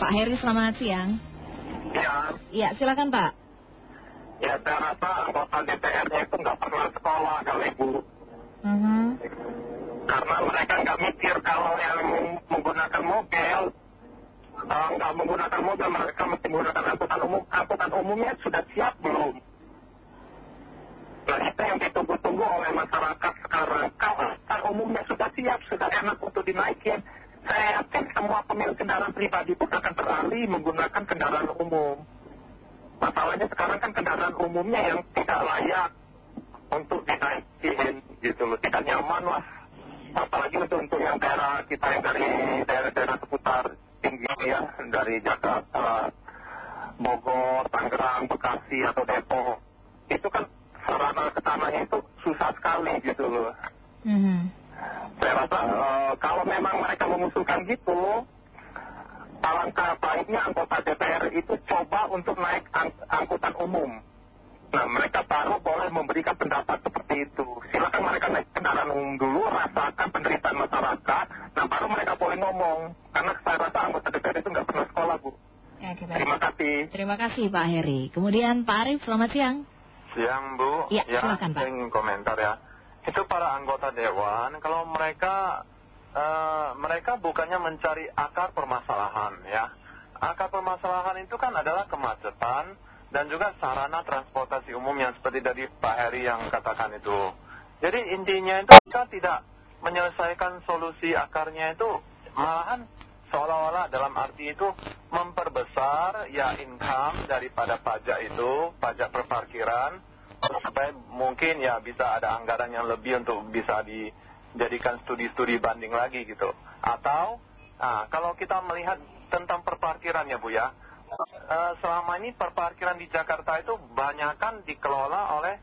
Pak Heri, selamat siang. Ya, Ya, silakan Pak. ya saya rasa anggota DPR-nya itu nggak pernah sekolah kali Bu. Mhm. Karena mereka nggak mikir kalau yang menggunakan mobil, eh, nggak menggunakan mobil, mereka mesti menggunakan angkutan umum. Angkutan umumnya sudah siap belum? Nah itu yang ditunggu-tunggu oleh masyarakat sekarang. Kalau angkutan umumnya sudah siap, sudah enak untuk dinaikin, saya yakin semua pemilik kendaraan pribadi pun akan beralih menggunakan kendaraan umum. Masalahnya sekarang kan kendaraan umumnya yang tidak layak untuk dinaikin gitu loh, tidak nyaman lah. Apalagi untuk, untuk yang daerah kita yang dari daerah-daerah seputar tinggi ya, dari Jakarta, Bogor, Tangerang, Bekasi atau Depok. Itu kan sarana ke sananya itu susah sekali gitu loh. Mhm. Saya rasa eh, kalau memang mereka mengusulkan gitu, alangkah baiknya anggota DPR itu coba untuk naik ang- angkutan umum. Nah, mereka baru boleh memberikan pendapat seperti itu. Silakan mereka naik kendaraan umum dulu, rasakan penderitaan masyarakat, nah baru mereka boleh ngomong. Karena saya rasa anggota DPR itu nggak pernah sekolah, Bu. Ya. Terima kasih. Terima kasih Pak Heri. Kemudian Pak Arif, selamat siang. Siang Bu, Iya, silakan, Pak. saya ingin komentar ya. Itu para anggota dewan, kalau mereka eh, mereka bukannya mencari akar permasalahan ya. Akar permasalahan itu kan adalah kemacetan dan juga sarana transportasi umum yang seperti dari Pak Heri yang katakan itu. Jadi intinya itu kita tidak menyelesaikan solusi akarnya itu malahan seolah-olah dalam arti itu memperbesar ya income daripada pajak itu, pajak perparkiran, supaya mungkin ya bisa ada anggaran yang lebih untuk bisa dijadikan studi-studi banding lagi gitu. Atau nah, kalau kita melihat tentang perparkiran ya Bu ya, eh, selama ini perparkiran di Jakarta itu banyakkan dikelola oleh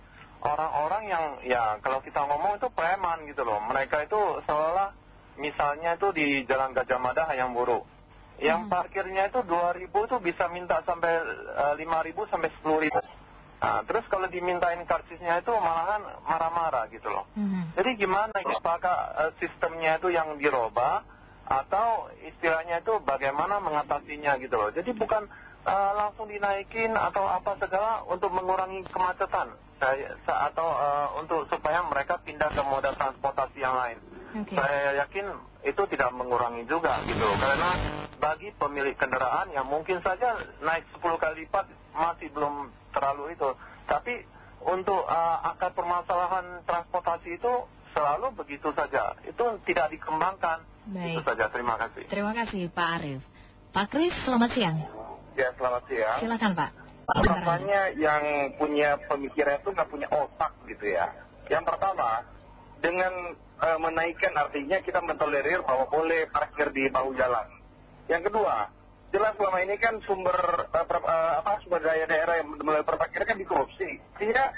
orang-orang yang ya kalau kita ngomong itu preman gitu loh. Mereka itu seolah misalnya itu di Jalan Gajah Mada yang buruk. Yang parkirnya itu 2000 itu bisa minta sampai eh, 5000 sampai 10000. Nah, terus kalau dimintain karcisnya itu malahan marah-marah gitu loh. Mhm. Jadi gimana ya, apakah eh, sistemnya itu yang dirubah atau istilahnya itu bagaimana mengatasinya gitu loh. Jadi bukan eh, langsung dinaikin atau apa segala untuk mengurangi kemacetan saya, sa- atau eh, untuk supaya mereka pindah ke moda transportasi yang lain. Saya yakin itu tidak mengurangi juga gitu karena bagi pemilik kendaraan yang mungkin saja naik 10 kali lipat masih belum terlalu itu. Tapi untuk eh, akar permasalahan transportasi itu selalu begitu saja. Itu tidak dikembangkan. Baik. Itu saja. Terima kasih. Terima kasih Pak Arif. Pak Kris, selamat siang. Ya selamat siang. Silakan Pak. Rasanya yang punya pemikiran itu nggak punya otak gitu ya. Yang pertama, dengan eh, menaikkan artinya kita mentolerir bahwa boleh parkir di bahu jalan. Yang kedua, jelas selama ini kan sumber eh, eh, apa sumber daya daerah yang melalui perparkiran kan dikorupsi. Sehingga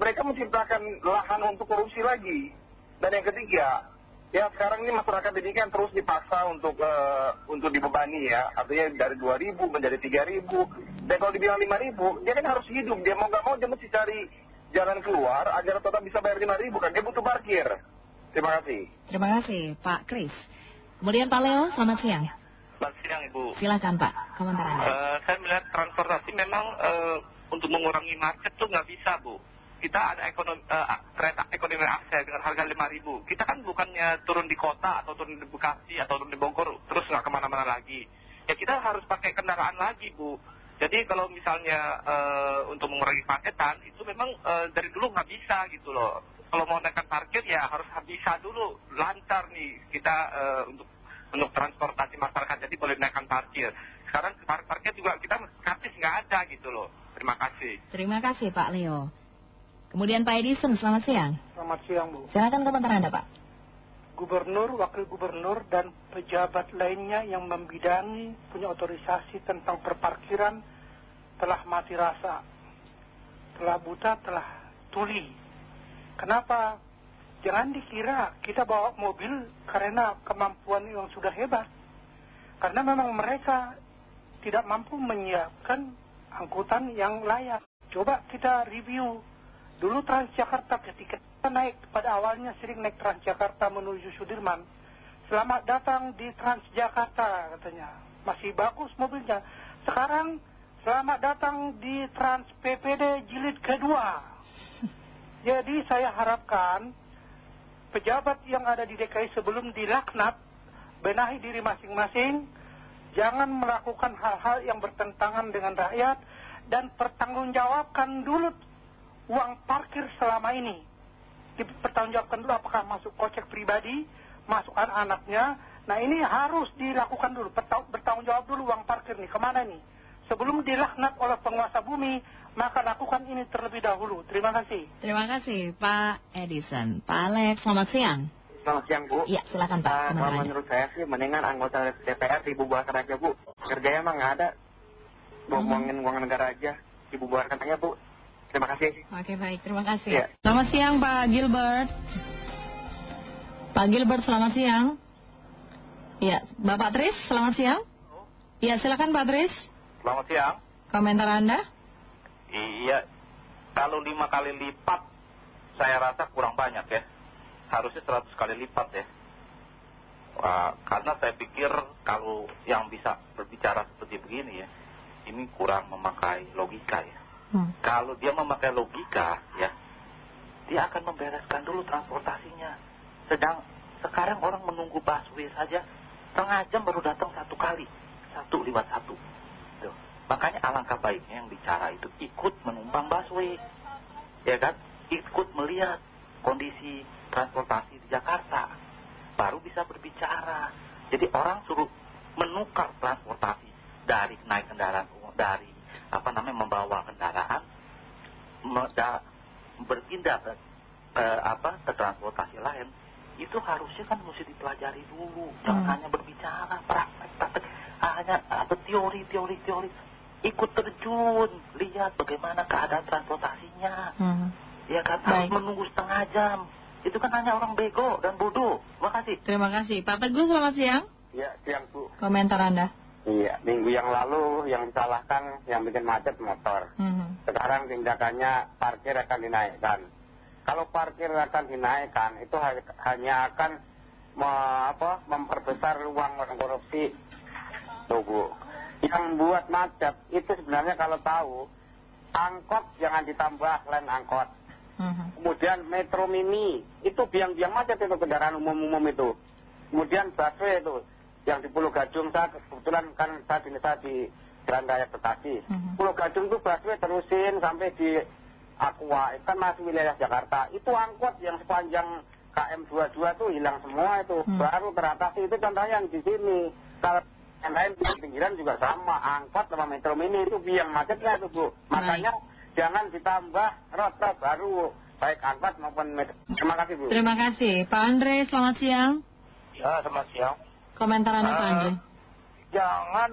mereka menciptakan lahan untuk korupsi lagi. Dan yang ketiga, ya sekarang ini masyarakat ini kan terus dipaksa untuk eh, untuk dibebani ya. Artinya dari 2.000 menjadi 3.000. Dan kalau dibilang 5.000, dia kan harus hidup. Dia mau nggak mau dia mesti cari jalan keluar agar tetap bisa bayar 5.000 kan. Dia butuh parkir. Terima kasih. Terima kasih Pak Kris. Kemudian Pak Leo, selamat siang. Selamat siang Ibu. Silakan Pak, komentar Anda. Eh, saya melihat transportasi memang eh, untuk mengurangi macet tuh nggak bisa Bu. Kita ada ekonomi, eh, kereta ekonomi akses dengan harga 5.000. Kita kan bukannya turun di kota atau turun di Bekasi atau turun di Bogor terus nggak ke mana-mana lagi. Ya kita harus pakai kendaraan lagi Bu. Jadi kalau misalnya untuk mengurangi kemacetan itu memang dari dulu nggak bisa gitu loh. Kalau mau naikkan parkir ya harus bisa dulu lancar nih kita untuk untuk transportasi masyarakat jadi boleh naikkan parkir. Sekarang par- parkir juga kita gratis nggak ada gitu loh. Terima kasih. Terima kasih Pak Leo. Kemudian Pak Edison, selamat siang. Selamat siang Bu. Silakan komentar Anda Pak. Gubernur, wakil gubernur, dan pejabat lainnya yang membidangi punya otorisasi tentang perparkiran telah mati rasa, telah buta, telah tuli. Kenapa? Jangan dikira kita bawa mobil karena kemampuan yang sudah hebat. Karena memang mereka tidak mampu menyiapkan angkutan yang layak. Coba kita review. Dulu Transjakarta ketika kita naik pada awalnya sering naik Transjakarta menuju Sudirman. Selamat datang di Transjakarta katanya. masih bagus mobilnya. Sekarang selamat datang di Trans PPD jilid kedua. Jadi saya harapkan pejabat yang ada di DKI sebelum dilaknat, benahi diri masing-masing, jangan melakukan hal-hal yang bertentangan dengan rakyat, dan pertanggungjawabkan dulu uang parkir selama ini. Dipertanggungjawabkan dulu apakah masuk kocek pribadi, masuk anak-anaknya. Nah ini harus dilakukan dulu, bertanggung jawab dulu uang parkir nih, ke mana nih? Sebelum dilaknat oleh penguasa bumi, maka lakukan ini terlebih dahulu. Terima kasih. Terima kasih Pak Edison. Pak Alex, selamat siang. Selamat siang Bu. Iya, silakan Pak. Uh, kalau menurut saya sih mendingan anggota DPR dibubarkan aja Bu. Kerjanya emang nggak ada. Ngomongin uang negara aja, dibubarkan aja Bu. Terima kasih. Oke baik, terima kasih. Ya. Selamat siang Pak Gilbert. Pak Gilbert, selamat siang. Iya, Bapak Tris, selamat siang. Iya, silakan Pak Tris. Selamat siang. Komentar Anda? Iya, kalau lima kali lipat saya rasa kurang banyak ya. Harusnya seratus kali lipat ya. Wah, karena saya pikir kalau yang bisa berbicara seperti begini ya, ini kurang memakai logika ya. Hmm. Kalau dia memakai logika ya, dia akan membereskan dulu transportasinya. Sedang sekarang orang menunggu busway saja setengah jam baru datang satu kali, satu lewat satu. Makanya alangkah baiknya yang bicara itu ikut menumpang busway, ya kan? Ikut melihat kondisi transportasi di Jakarta, baru bisa berbicara. Jadi orang suruh menukar transportasi dari naik kendaraan umum, dari apa namanya membawa kendaraan, berpindah ke, apa, ke transportasi lain. Itu harusnya kan mesti dipelajari dulu, jangan hanya berbicara, praktek, praktek, hanya apa teori, teori, teori. Ikut terjun, lihat bagaimana keadaan transportasinya. Hmm. Ya kan, harus menunggu setengah jam. Itu kan hanya orang bego dan bodoh. Terima kasih. Terima kasih. Pak Teguh, selamat siang. Ya, siang Bu. Komentar Anda? Iya, minggu yang lalu yang disalahkan yang bikin macet motor. Hmm. Sekarang tindakannya parkir akan dinaikkan. Kalau parkir akan dinaikkan, itu hanya akan me, apa, memperbesar ruang orang korupsi. Tuh Bu. Yang buat macet itu sebenarnya kalau tahu, angkot jangan ditambah lain angkot. Hmm. Kemudian metro mini, itu biang-biang macet itu kendaraan umum-umum itu. Kemudian busway itu, yang di Pulau Gadung saat kebetulan kan saat ini saya di Jalan Raya Bekasi. Mhm. Pulau Gadung itu busway terusin sampai di Aqua, itu kan masih wilayah Jakarta. Itu angkot yang sepanjang KM22 tuh hilang semua itu. Hmm. Baru teratasi itu contohnya yang di sini. Kalau yang lain di pinggiran juga sama. Angkot sama metro mini itu biang macetnya itu Bu. Makanya jangan ditambah rot-rot baru. Baik angkot maupun metro. Terima kasih Bu. Terima kasih. Pak Andre, selamat siang. Ya, selamat siang. Komentar Anda Pak Ah. Andre? Jangan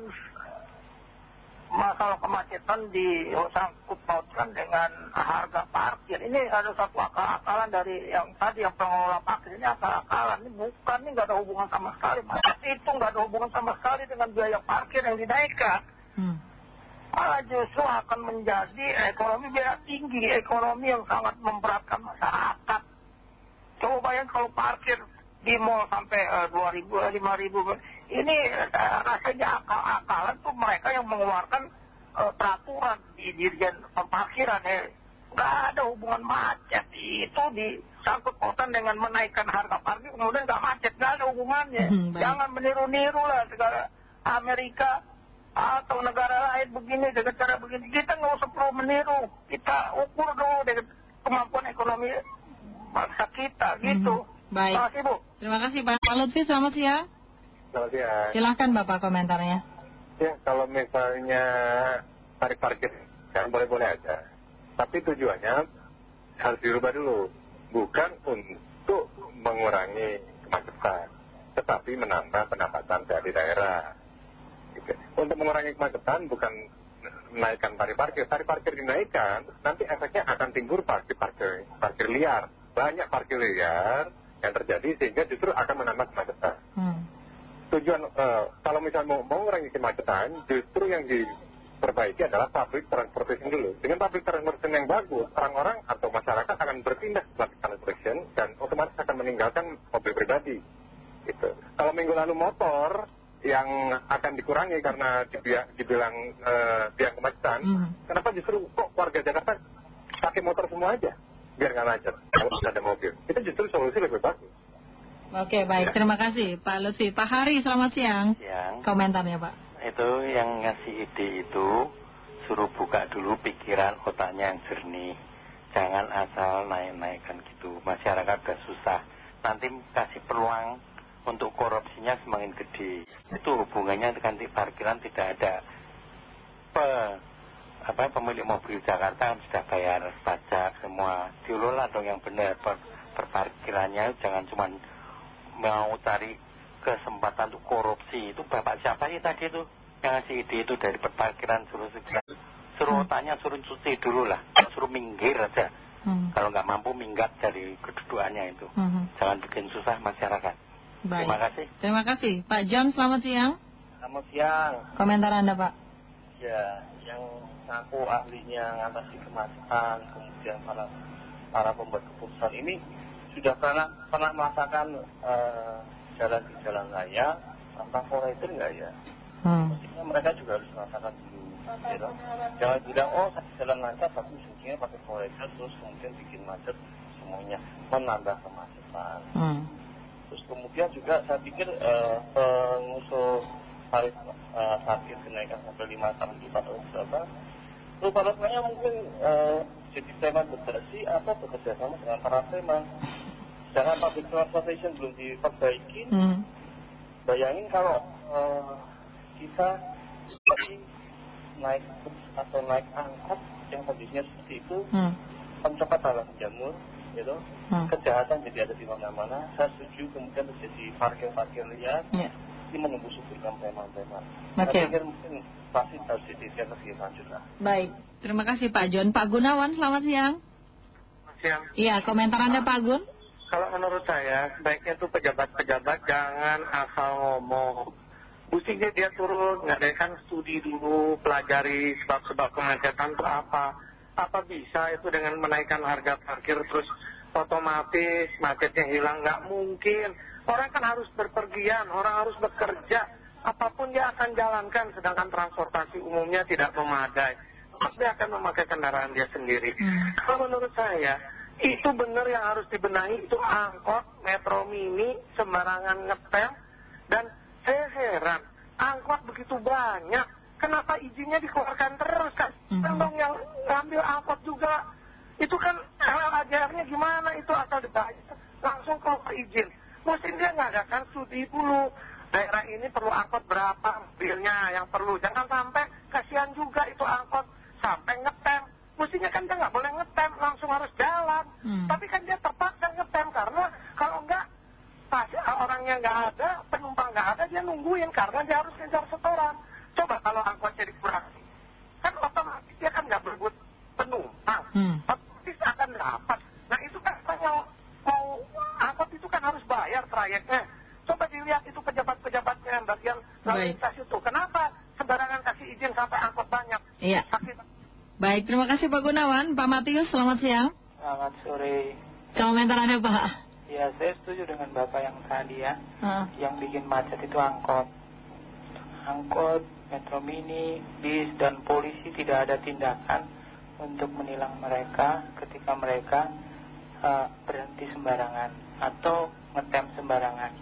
masalah kemacetan disangkut pautkan dengan harga parkir. Ini ada satu akal-akalan dari yang tadi yang pengelola parkir ini akal-akalan. Ini bukan, ini nggak ada hubungan sama sekali. Macet itu nggak ada hubungan sama sekali dengan biaya parkir yang dinaikkan. Hmm. Malah justru akan menjadi ekonomi biaya tinggi, ekonomi yang sangat memberatkan masyarakat. Coba bayangkan kalau parkir di mall sampai eh, dua ribu, lima ribu. Ini eh, rasanya akal-akalan tuh mereka yang mengeluarkan eh, peraturan di dirjen parkiran ya. Nggak ada hubungan macet itu disangkut pautan dengan menaikkan harga parkir kemudian nggak macet nggak ada hubungannya. Hmm. Jangan meniru-niru lah segala Amerika atau negara lain begini dengan cara begini. Kita nggak usah perlu meniru. Kita ukur dulu dengan kemampuan ekonomi bangsa kita gitu. Mhm. Baik. Terima kasih Bu. Terima kasih Pak Lutfi, selamat siang. Selamat siang. Silahkan Bapak komentarnya. Ya, kalau misalnya tarik parkir, kan boleh-boleh aja. Tapi tujuannya harus dirubah dulu. Bukan untuk mengurangi kemacetan, tetapi menambah pendapatan dari daerah. Gitu. Untuk mengurangi kemacetan bukan menaikkan tarif parkir. Tarif parkir dinaikkan, nanti efeknya akan timbul parkir-parkir parkir liar. Banyak parkir liar yang terjadi sehingga justru akan menambah kemacetan. Hmm. tujuan eh, kalau misalnya mau mengurangi kemacetan justru yang diperbaiki adalah public transportation dulu. Dengan public transportation yang bagus orang-orang atau masyarakat akan berpindah ke public transportation dan otomatis akan meninggalkan mobil pribadi. Gitu. Kalau minggu lalu motor yang akan dikurangi karena dibilang eh, biang kemacetan, Hmm. kenapa justru kok warga Jakarta pakai motor semua aja biar nggak macet kalau ada mobil? Itu justru solusi lebih bagus. Oke, baik. Terima kasih Pak Lutfi. Pak Hari, selamat siang. Yang Komentarnya Pak. itu yang ngasih ide itu suruh buka dulu pikiran otaknya yang jernih. Jangan asal naik-naikkan gitu. Masyarakat udah susah. Nanti kasih peluang untuk korupsinya semakin gede. Itu hubungannya dengan di parkiran tidak ada. Pe, apa pemilik mobil Jakarta kan sudah bayar pajak semua. Diolah dong yang benar. Per, perparkirannya jangan cuma mau cari kesempatan untuk korupsi itu bapak siapa sih tadi itu yang ngasih ide itu dari perparkiran suruh segera suruh otaknya suruh cuci dulu lah suruh minggir aja Hmm. kalau nggak mampu minggat dari kedudukannya itu Hmm. jangan bikin susah masyarakat Baik. terima kasih Terima kasih. Pak John, selamat siang. Selamat siang. Komentar Anda Pak. Ya, yang ngaku ahlinya ngatasi kemacetan, kemudian para para pembuat keputusan ini sudah pernah pernah merasakan eh, jalan di jalan raya tanpa koridor nggak ya? Hmm. Mestinya mereka juga harus merasakan dulu. Gitu. Jangan bilang, oh saya jalan lancar tapi ujungnya pakai koridor terus kemudian bikin macet semuanya, menambah kemacetan. Hmm. Terus kemudian juga saya pikir eh, pengusul tarif eh, parkir kenaikan sampai 5 tahun di atau berapa itu parasnya mungkin eh, jadi tema bersih atau bekerja sama dengan para tema sedangkan public transportation belum diperbaiki Hmm. bayangin kalau eh, kita naik bus atau naik angkot yang kondisinya seperti itu Hmm. pencepat salah jamur gitu Hmm. kejahatan jadi ada di mana-mana. Saya setuju kemudian terjadi parkir-parkir liar. Ya. Ini menunggu supirkan preman-preman. Oke. Saya pikir mungkin pasti harus didirikan lebih lanjut lah. Baik. Terima kasih Pak John. Pak Gunawan, selamat siang. Siang. Iya, komentar Anda Pak Gun. Kalau menurut saya, sebaiknya tuh pejabat-pejabat jangan asal ngomong. Mestinya dia turun, ngadakan studi dulu, pelajari sebab-sebab kemacetan itu apa. Apa bisa itu dengan menaikkan harga parkir terus otomatis macetnya hilang? Nggak mungkin. Orang kan harus berpergian, orang harus bekerja. Apa pun dia akan jalankan, sedangkan transportasi umumnya tidak memadai. Pasti akan memakai kendaraan dia sendiri. Hmm. Kalau menurut saya, itu benar yang harus dibenahi itu angkot, metro mini, sembarangan ngetem. Dan saya heran, angkot begitu banyak, kenapa izinnya dikeluarkan terus kan? Mhm. Kan dong yang ngambil angkot juga, itu kan ajarnya gimana itu asal dibayar, langsung keluar izin. Mesti dia ngadakan studi dulu. Daerah ini perlu angkot berapa mobilnya yang perlu. Jangan sampai kasihan juga itu angkot sampai ngetem. Mestinya kan dia nggak boleh ngetem, langsung harus jalan. Hmm. Tapi kan dia terpaksa ngetem karena kalau nggak pas orangnya nggak ada, penumpang nggak ada, dia nungguin karena dia harus ngejar setoran. Coba kalau angkotnya dikurangi, kan otomatis dia kan nggak berebut penumpang. Hmm. Otomatis akan dapat. Nah itu kan kalau mau angkot itu kan harus bayar trayeknya. Coba dilihat itu pejabat-pejabatnya yang bagian lalu Baik. lintas itu. Kenapa sembarangan kasih izin sampai angkot banyak? Iya. Sakit. Baik, terima kasih Pak Gunawan. Pak Matius, selamat siang. Selamat sore. Komentar Anda Pak. Ya, saya setuju dengan Bapak yang tadi ya. Ah. Yang bikin macet itu angkot. Angkot, metro mini, bis, dan polisi tidak ada tindakan untuk menilang mereka ketika mereka eh, berhenti sembarangan atau ngetem sembarangan.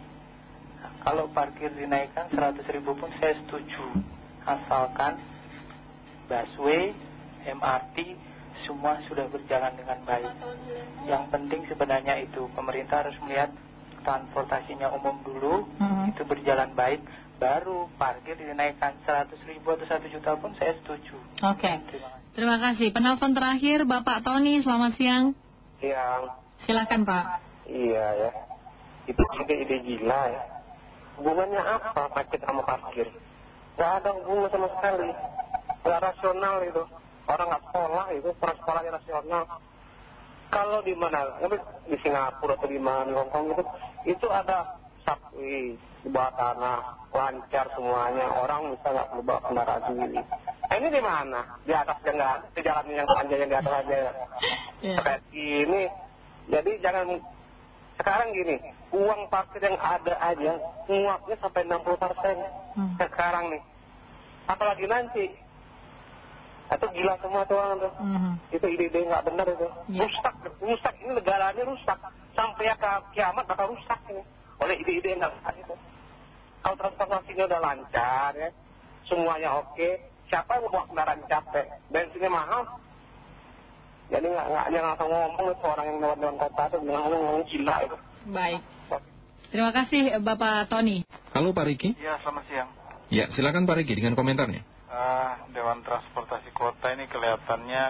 Nah, kalau parkir dinaikkan 100 ribu pun saya setuju. Asalkan busway, MRT, semua sudah berjalan dengan baik. Yang penting sebenarnya itu pemerintah harus melihat transportasinya umum dulu, Mhm. itu berjalan baik, baru parkir dinaikkan 100 ribu atau 1 juta pun saya setuju. Oke. Terima kasih. Terima kasih. Penelpon terakhir Bapak Tony, selamat siang. Yang Silakan Pak. Iya ya. Itu ide-ide gila ya. Hubungannya apa macet sama parkir? Gak ada hubungan sama sekali. Gak rasional itu. Orang nggak sekolah itu, orang sekolahnya rasional. Kalau di mana, di Singapura atau di mana, di Hongkong itu, itu ada subway di bawah tanah, lancar semuanya. Orang bisa nggak perlu bawa kendaraan sendiri. Nah, ini di mana? Di atas yang nggak, di jalan yang panjang yang di atas aja. Ya. Kayak ini, jadi jangan Sekarang gini, uang parkir yang ada aja nguapnya sampai 60 persen Hmm. sekarang nih. Apalagi nanti. Itu gila semua tuh orang tuh. Mhm. Itu ide-ide nggak benar itu. Iya. Rusak, rusak. Ini negaranya rusak. Sampai ya ke kiamat bakal rusak ini. Oleh ide-ide yang nggak benar itu. Kalau transportasinya udah lancar ya, semuanya oke. Siapa yang mau kendaraan capek? Bensinnya mahal. Jadi nggak nggak jangan langsung ngomong itu orang yang lewat dewan kota itu bilang ngomong gila itu. Baik. Terima kasih eh, Bapak Tony. Halo Pak Riki. Ya, selamat siang. Ya, silakan Pak Riki dengan komentarnya. Eh, Dewan Transportasi Kota ini kelihatannya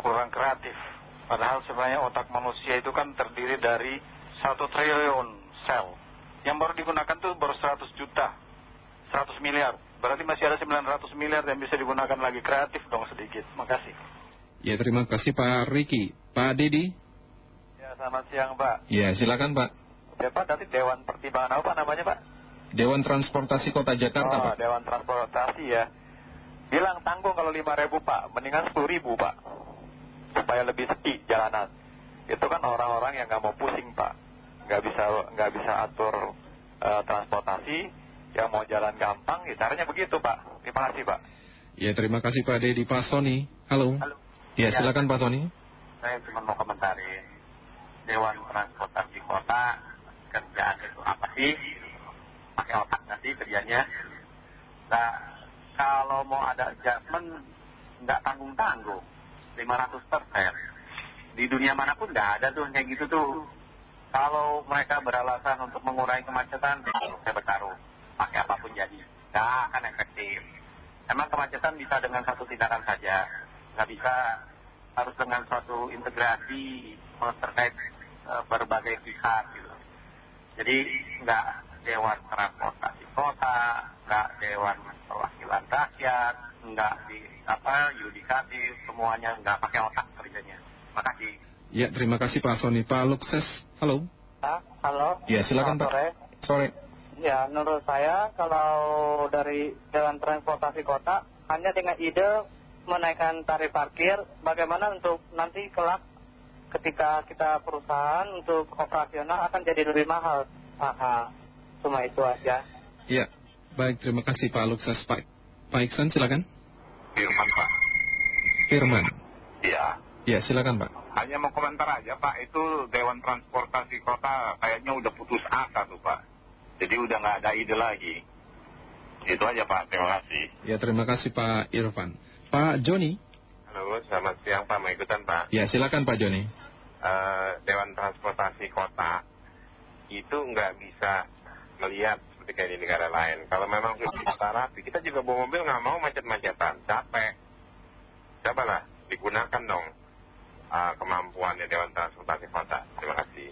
kurang kreatif. Padahal sebenarnya otak manusia itu kan terdiri dari satu triliun sel. Yang baru digunakan tuh baru 100 juta, 100 miliar. Berarti masih ada 900 miliar yang bisa digunakan lagi kreatif dong sedikit. Makasih. Ya, terima kasih Pak Riki. Pak Dedi. Ya, selamat siang Pak. Ya, silakan Pak. Ya Pak, tadi Dewan Pertimbangan apa namanya Pak? Dewan Transportasi Kota Jakarta, oh, Pak. Dewan Transportasi ya. Bilang tanggung kalau 5 ribu Pak, mendingan 10 ribu Pak. Supaya lebih sepi jalanan. Itu kan orang-orang yang nggak mau pusing Pak. Nggak bisa nggak bisa atur eh, transportasi, yang mau jalan gampang, ya caranya begitu Pak. Terima kasih Pak. Ya, terima kasih Pak Dedi. Pak Sony. Halo. Halo. Ya, Ya. silakan Pak Sony. Saya cuma mau komentarin Dewan Transportasi Kota kerjaan itu apa sih? Pakai otak nggak sih kerjanya? Nah, kalau mau ada adjustment nggak tanggung-tanggung 500 persen. Di dunia mana pun nggak ada tuh kayak gitu tuh. Kalau mereka beralasan untuk mengurangi kemacetan, saya bertaruh. Pakai apa pun jadi. Nggak akan efektif. Emang kemacetan bisa dengan satu tindakan saja. Nggak bisa harus dengan suatu integrasi eh, terkait eh, berbagai pihak gitu. Jadi nggak Dewan Transportasi Kota, nggak Dewan Perwakilan Rakyat, nggak di apa yudikatif, semuanya nggak pakai otak kerjanya. Makasih. Ya, terima kasih Pak Sony. Pak Lukses. Halo. Halo. Ya, silakan Pak. sore. Sore. Ya, menurut saya kalau dari Dewan Transportasi Kota hanya dengan ide menaikkan tarif parkir, bagaimana untuk nanti kelak ketika kita perusahaan untuk operasional akan jadi lebih mahal. Aha, cuma itu aja. Ya, baik. Terima kasih Pak Lukses. Pak, Pak Iksan, silakan. Firman Pak. Firman. Iya. Ya, silakan Pak. Hanya mau komentar aja Pak, itu Dewan Transportasi Kota kayaknya udah putus asa tuh Pak. Jadi udah nggak ada ide lagi. Itu aja Pak, terima kasih. Ya, terima kasih Pak Irfan. Pak Joni. Halo, selamat siang Pak, mau ikutan Pak. Ya, silakan Pak Joni. Eh, Dewan Transportasi Kota itu nggak bisa melihat seperti kayak di negara lain. Kalau memang kita rapi, kita juga bawa mobil nggak mau macet-macetan, capek. Cobalah, digunakan dong eh, kemampuannya Dewan Transportasi Kota. Terima kasih.